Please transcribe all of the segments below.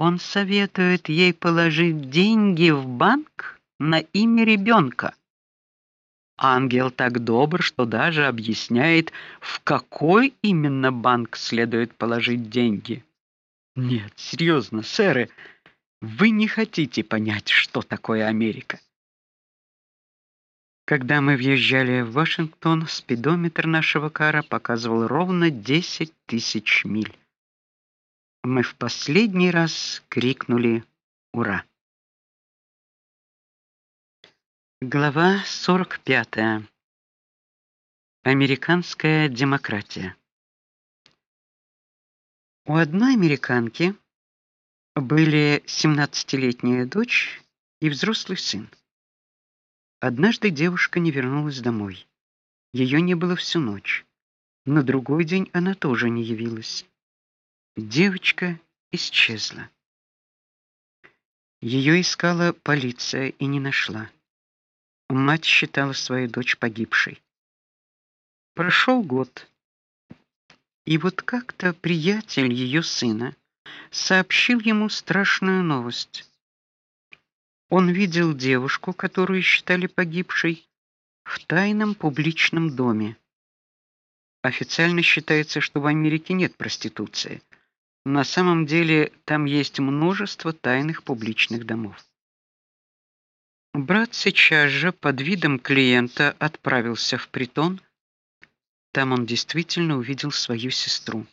Он советует ей положить деньги в банк на имя ребенка. Ангел так добр, что даже объясняет, в какой именно банк следует положить деньги. Нет, серьезно, сэры, вы не хотите понять, что такое Америка. Когда мы въезжали в Вашингтон, спидометр нашего кара показывал ровно 10 тысяч миль. Мы в последний раз крикнули ура. Глава 45. Американская демократия. У одной американки были 17-летняя дочь и взрослый сын. Однажды девушка не вернулась домой. Ее не было всю ночь. На другой день она тоже не явилась. Девочка исчезла. Ее искала полиция и не нашла. Мать считала свою дочь погибшей. Прошел год. И вот как-то приятель ее сына сообщил ему страшную новость. Он видел девушку, которую считали погибшей, в тайном публичном доме. Официально считается, что в Америке нет проституции. На самом деле там есть множество тайных публичных домов. Брат сейчас же под видом клиента отправился в притон. Там он действительно увидел свою сестру.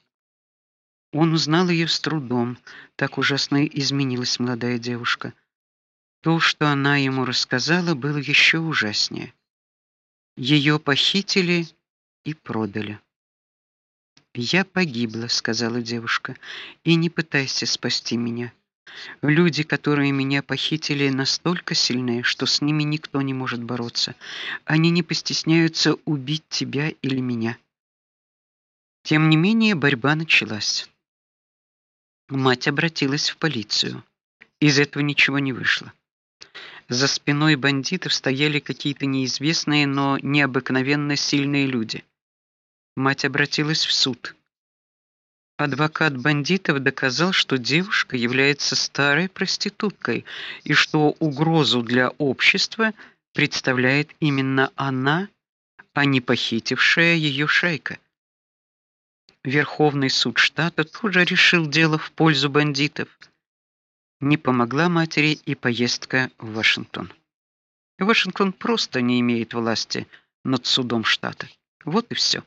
Он узнал ее с трудом, так ужасно изменилась молодая девушка. То, что она ему рассказала, было еще ужаснее. Ее похитили и продали. Я погибла, сказала девушка. И не пытайся спасти меня. Люди, которые меня похитили, настолько сильны, что с ними никто не может бороться. Они не постесняются убить тебя или меня. Тем не менее, борьба началась. Мать обратилась в полицию. Из этого ничего не вышло. За спиной бандитов стояли какие-то неизвестные, но необыкновенно сильные люди. Мать обратилась в суд. Адвокат бандитов доказал, что девушка является старой проституткой и что угрозу для общества представляет именно она, а не похитившая ее шайка. Верховный суд штата тоже решил дело в пользу бандитов. Не помогла матери и поездка в Вашингтон. Вашингтон просто не имеет власти над судом штата. Вот и все.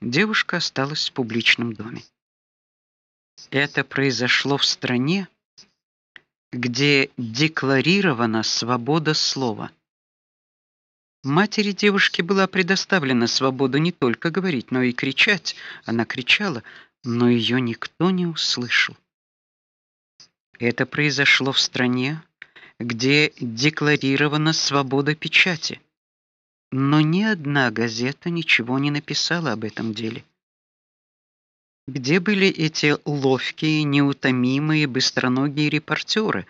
Девушка осталась в публичном доме. Это произошло в стране, где декларирована свобода слова. Матери девушки была предоставлена свобода не только говорить, но и кричать. Она кричала, но ее никто не услышал. Это произошло в стране, где декларирована свобода печати. Но ни одна газета ничего не написала об этом деле. Где были эти ловкие, неутомимые, быстроногие репортеры,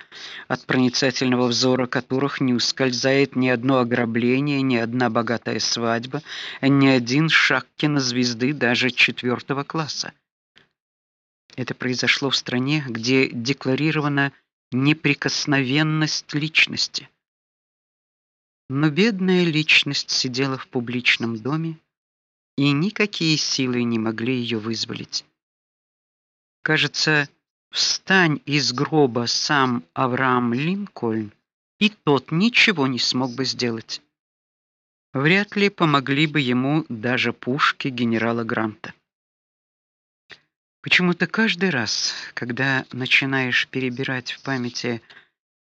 от проницательного взора которых не ускользает ни одно ограбление, ни одна богатая свадьба, ни один шаг кинозвезды даже четвертого класса? Это произошло в стране, где декларирована неприкосновенность личности. Но бедная личность сидела в публичном доме, и никакие силы не могли ее вызволить. Кажется, встань из гроба сам Авраам Линкольн, и тот ничего не смог бы сделать. Вряд ли помогли бы ему даже пушки генерала Гранта. Почему-то каждый раз, когда начинаешь перебирать в памяти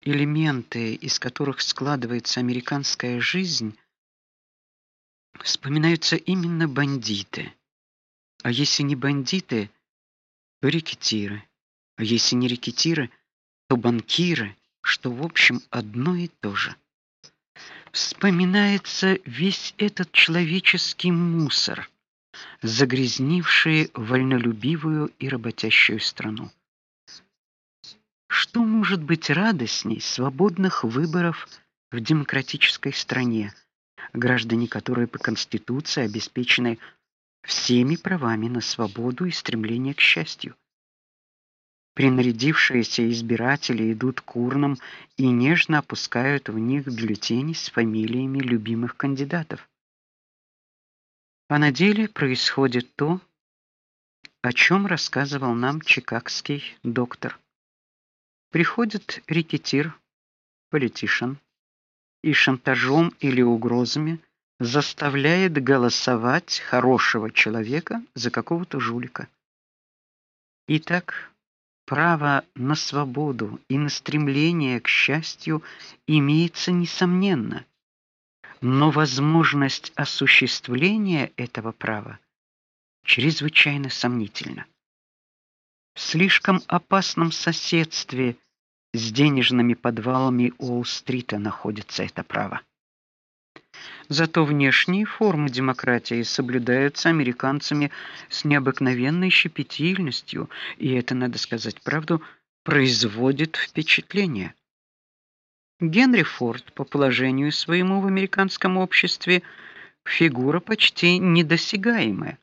элементы, из которых складывается американская жизнь, вспоминаются именно бандиты. А если не бандиты, то рекетиры. А если не рекетиры, то банкиры, что в общем одно и то же. Вспоминается весь этот человеческий мусор, загрязнивший вольнолюбивую и работящую страну. Что может быть радостней свободных выборов в демократической стране, граждане которой по конституции обеспечены всеми правами на свободу и стремление к счастью. Принарядившиеся избиратели идут к урнам и нежно опускают в них бюллетени с фамилиями любимых кандидатов. А на деле происходит то, о чем рассказывал нам чикагский доктор. Приходит рекетир, политишан, и шантажом или угрозами заставляет голосовать хорошего человека за какого-то жулика. Итак, право на свободу и на стремление к счастью имеется несомненно. Но возможность осуществления этого права чрезвычайно сомнительна. Слишком опасном соседстве с денежными подвалами Уолл-стрита находится это право. Зато внешние формы демократии соблюдаются американцами с необыкновенной щепетильностью, и это, надо сказать правду, производит впечатление. Генри Форд по положению своему в американском обществе фигура почти недосягаемая.